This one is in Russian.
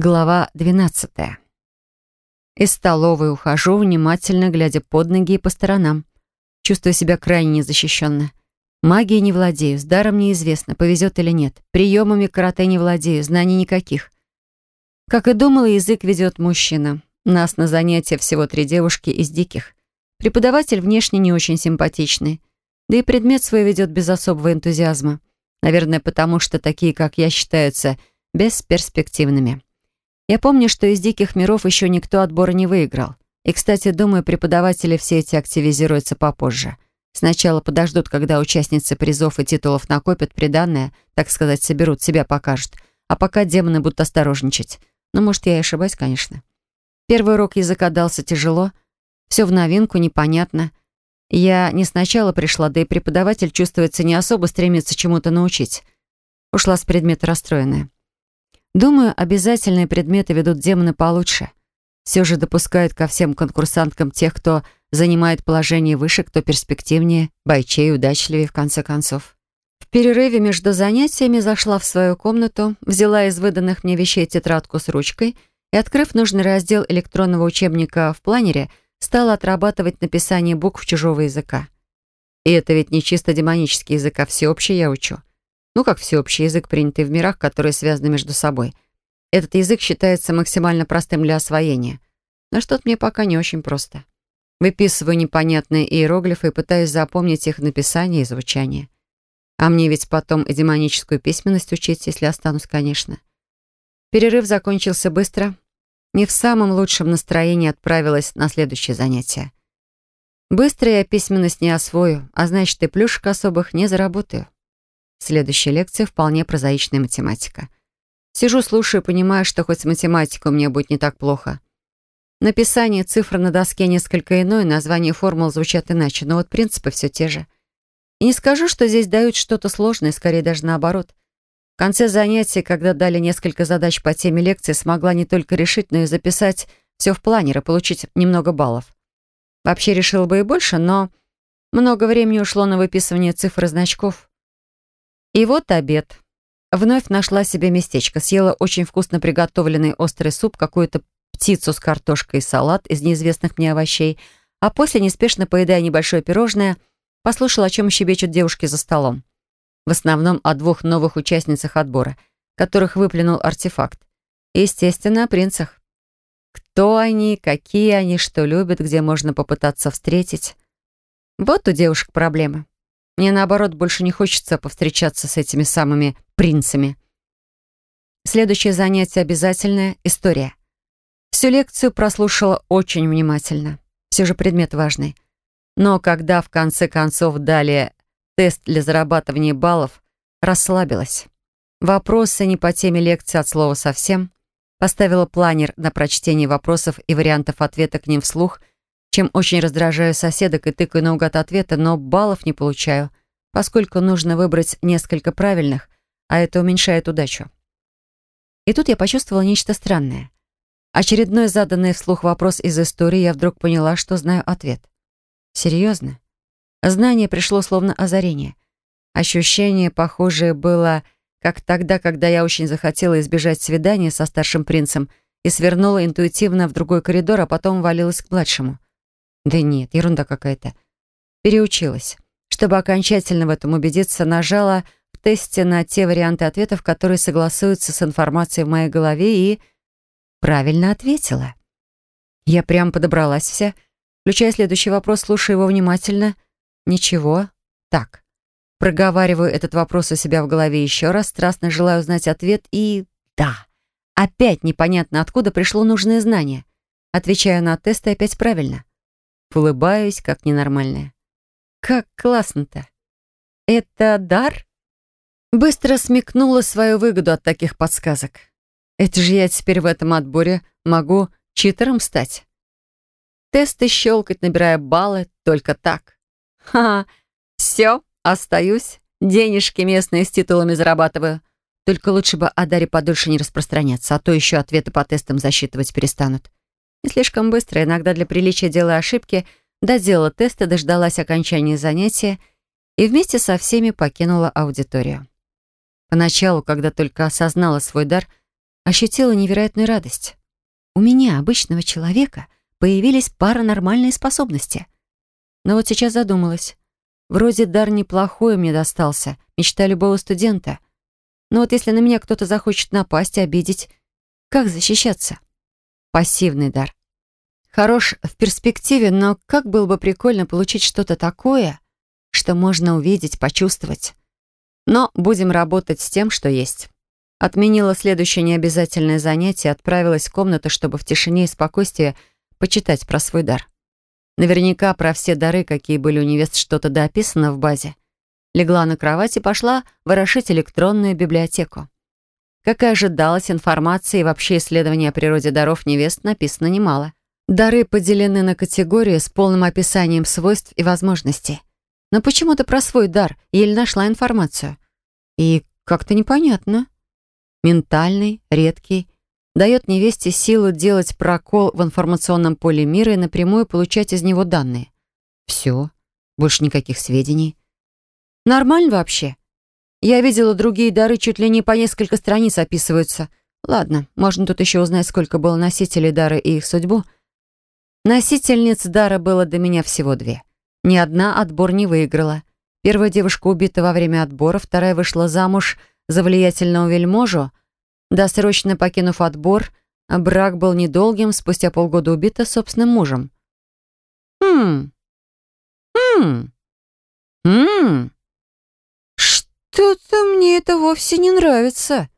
Глава 12. Из столовой ухожу, внимательно глядя под ноги и по сторонам. Чувствую себя крайне незащищенно. Магией не владею, с даром неизвестно, повезет или нет. Приемами карате не владею, знаний никаких. Как и думала, язык ведет мужчина. Нас на занятия всего три девушки из диких. Преподаватель внешне не очень симпатичный. Да и предмет свой ведет без особого энтузиазма. Наверное, потому что такие, как я, считаются бесперспективными. Я помню, что из диких миров еще никто отбора не выиграл. И, кстати, думаю, преподаватели все эти активизируются попозже. Сначала подождут, когда участницы призов и титулов накопят приданное, так сказать, соберут, себя покажут. А пока демоны будут осторожничать. Ну, может, я и ошибаюсь, конечно. Первый урок языка дался тяжело. Все в новинку, непонятно. Я не сначала пришла, да и преподаватель, чувствуется, не особо стремится чему-то научить. Ушла с предмета расстроенная. Думаю, обязательные предметы ведут демоны получше. Все же допускают ко всем конкурсанткам тех, кто занимает положение выше, кто перспективнее, бойчей, удачливее, в конце концов. В перерыве между занятиями зашла в свою комнату, взяла из выданных мне вещей тетрадку с ручкой и, открыв нужный раздел электронного учебника в планере, стала отрабатывать написание букв чужого языка. И это ведь не чисто демонический язык, а всеобщий я учу. Ну, как всеобщий язык, принятый в мирах, которые связаны между собой. Этот язык считается максимально простым для освоения. Но что-то мне пока не очень просто. Выписываю непонятные иероглифы и пытаюсь запомнить их написание и звучание. А мне ведь потом и демоническую письменность учить, если останусь, конечно. Перерыв закончился быстро. Не в самом лучшем настроении отправилась на следующее занятие. Быстро я письменность не освою, а значит, и плюшек особых не заработаю. Следующая лекция вполне прозаичная математика. Сижу, слушаю, понимаю, что хоть с математикой меня будет не так плохо. Написание цифр на доске несколько иное, названия формул звучат иначе, но вот принципы все те же. И не скажу, что здесь дают что-то сложное, скорее даже наоборот. В конце занятия, когда дали несколько задач по теме лекции, смогла не только решить, но и записать все в планер и получить немного баллов. Вообще решила бы и больше, но много времени ушло на выписывание цифр и значков. И вот обед. Вновь нашла себе местечко, съела очень вкусно приготовленный острый суп, какую-то птицу с картошкой и салат из неизвестных мне овощей, а после, неспешно поедая небольшое пирожное, послушала, о чем щебечут девушки за столом. В основном о двух новых участницах отбора, которых выплюнул артефакт. естественно, о принцах. Кто они, какие они, что любят, где можно попытаться встретить. Вот у девушек проблемы. Мне, наоборот, больше не хочется повстречаться с этими самыми принцами. Следующее занятие обязательное — история. Всю лекцию прослушала очень внимательно. Все же предмет важный. Но когда в конце концов дали тест для зарабатывания баллов, расслабилась. Вопросы не по теме лекции от слова совсем. Поставила планер на прочтение вопросов и вариантов ответа к ним вслух — чем очень раздражаю соседок и тыкаю наугад ответа, но баллов не получаю, поскольку нужно выбрать несколько правильных, а это уменьшает удачу. И тут я почувствовала нечто странное. Очередной заданный вслух вопрос из истории, я вдруг поняла, что знаю ответ. Серьезно? Знание пришло словно озарение. Ощущение похожее было, как тогда, когда я очень захотела избежать свидания со старшим принцем и свернула интуитивно в другой коридор, а потом валилась к младшему. Да нет, ерунда какая-то. Переучилась. Чтобы окончательно в этом убедиться, нажала в тесте на те варианты ответов, которые согласуются с информацией в моей голове и правильно ответила. Я прям подобралась вся. Включая следующий вопрос, слушаю его внимательно. Ничего. Так. Проговариваю этот вопрос у себя в голове еще раз, страстно желаю узнать ответ и... Да. Опять непонятно, откуда пришло нужное знание. Отвечаю на тест и опять правильно. Улыбаюсь, как ненормальная. Как классно-то. Это дар? Быстро смекнула свою выгоду от таких подсказок. Это же я теперь в этом отборе могу читером стать. Тесты щелкать, набирая баллы, только так. Ха, все, остаюсь. Денежки местные с титулами зарабатываю. Только лучше бы о даре подольше не распространяться, а то еще ответы по тестам засчитывать перестанут. Не слишком быстро, иногда для приличия делая ошибки, доделала тесты, дождалась окончания занятия и вместе со всеми покинула аудиторию. Поначалу, когда только осознала свой дар, ощутила невероятную радость. У меня, обычного человека, появились паранормальные способности. Но вот сейчас задумалась. Вроде дар неплохой мне достался, мечта любого студента. Но вот если на меня кто-то захочет напасть обидеть, как защищаться? Пассивный дар. Хорош в перспективе, но как было бы прикольно получить что-то такое, что можно увидеть, почувствовать. Но будем работать с тем, что есть. Отменила следующее необязательное занятие отправилась в комнату, чтобы в тишине и спокойствии почитать про свой дар. Наверняка про все дары, какие были у невест, что-то дописано в базе. Легла на кровать и пошла ворошить электронную библиотеку. Как и ожидалось, информации и вообще исследований о природе даров невест написано немало. Дары поделены на категории с полным описанием свойств и возможностей. Но почему-то про свой дар еле нашла информацию. И как-то непонятно. Ментальный, редкий, дает невесте силу делать прокол в информационном поле мира и напрямую получать из него данные. Все. Больше никаких сведений. Нормально вообще? Я видела другие дары, чуть ли не по несколько страниц описываются. Ладно, можно тут еще узнать, сколько было носителей дара и их судьбу. Носительниц дара было до меня всего две. Ни одна отбор не выиграла. Первая девушка убита во время отбора, вторая вышла замуж за влиятельного вельможу, Досрочно покинув отбор, брак был недолгим, спустя полгода убита собственным мужем. «Хм... Хм... Хм... Что-то мне это вовсе не нравится»,